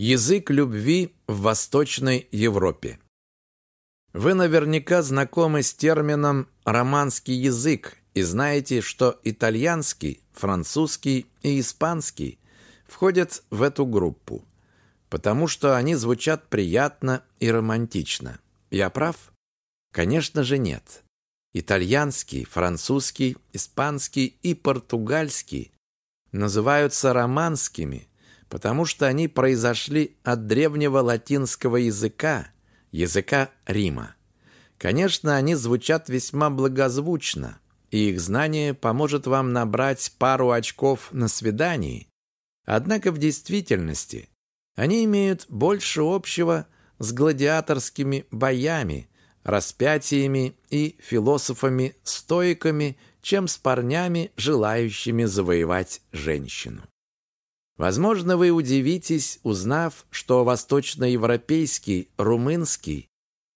Язык любви в Восточной Европе. Вы наверняка знакомы с термином «романский язык» и знаете, что итальянский, французский и испанский входят в эту группу, потому что они звучат приятно и романтично. Я прав? Конечно же нет. Итальянский, французский, испанский и португальский называются романскими, потому что они произошли от древнего латинского языка, языка Рима. Конечно, они звучат весьма благозвучно, и их знание поможет вам набрать пару очков на свидании. Однако в действительности они имеют больше общего с гладиаторскими боями, распятиями и философами-стоиками, чем с парнями, желающими завоевать женщину. Возможно, вы удивитесь, узнав, что восточноевропейский, румынский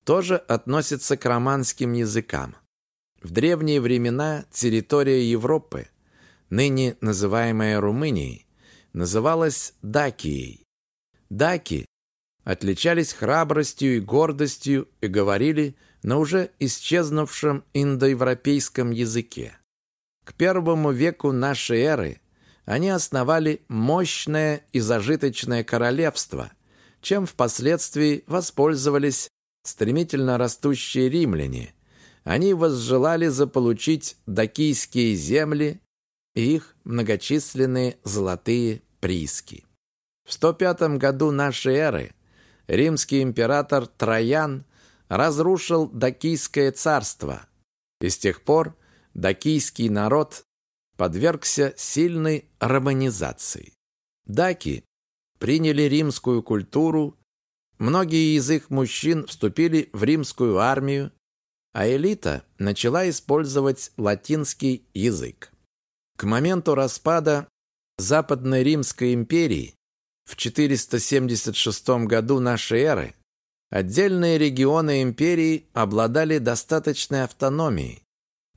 тоже относится к романским языкам. В древние времена территория Европы, ныне называемая Румынией, называлась Дакией. Даки отличались храбростью и гордостью и говорили на уже исчезнувшем индоевропейском языке. К первому веку нашей эры они основали мощное и зажиточное королевство, чем впоследствии воспользовались стремительно растущие римляне. Они возжелали заполучить дакийские земли и их многочисленные золотые прииски. В 105 году нашей эры римский император Троян разрушил Дакийское царство, и с тех пор дакийский народ подвергся сильной романизации. Даки приняли римскую культуру, многие из их мужчин вступили в римскую армию, а элита начала использовать латинский язык. К моменту распада Западной Римской империи в 476 году нашей эры отдельные регионы империи обладали достаточной автономией,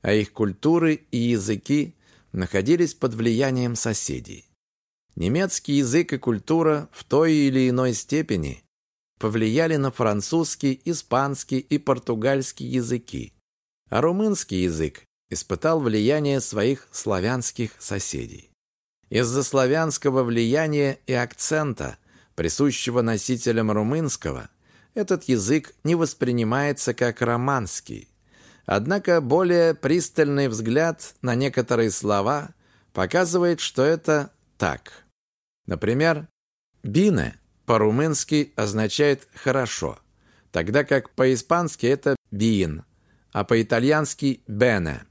а их культуры и языки находились под влиянием соседей. Немецкий язык и культура в той или иной степени повлияли на французский, испанский и португальский языки, а румынский язык испытал влияние своих славянских соседей. Из-за славянского влияния и акцента, присущего носителям румынского, этот язык не воспринимается как романский, Однако более пристальный взгляд на некоторые слова показывает, что это так. Например, «бине» по-румынски означает «хорошо», тогда как по-испански это «биин», а по-итальянски «бене».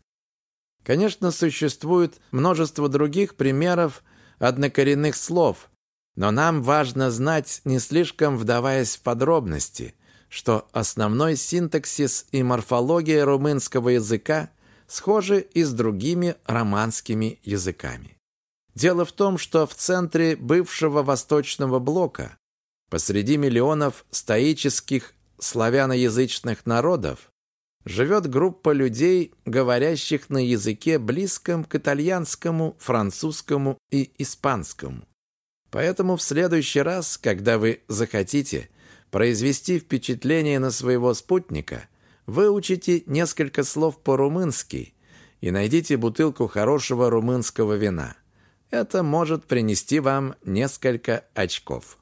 Конечно, существует множество других примеров однокоренных слов, но нам важно знать, не слишком вдаваясь в подробности – что основной синтаксис и морфология румынского языка схожи и с другими романскими языками. Дело в том, что в центре бывшего Восточного блока, посреди миллионов стоических славяноязычных народов, живет группа людей, говорящих на языке близком к итальянскому, французскому и испанскому. Поэтому в следующий раз, когда вы захотите произвести впечатление на своего спутника, выучите несколько слов по-румынски и найдите бутылку хорошего румынского вина. Это может принести вам несколько очков.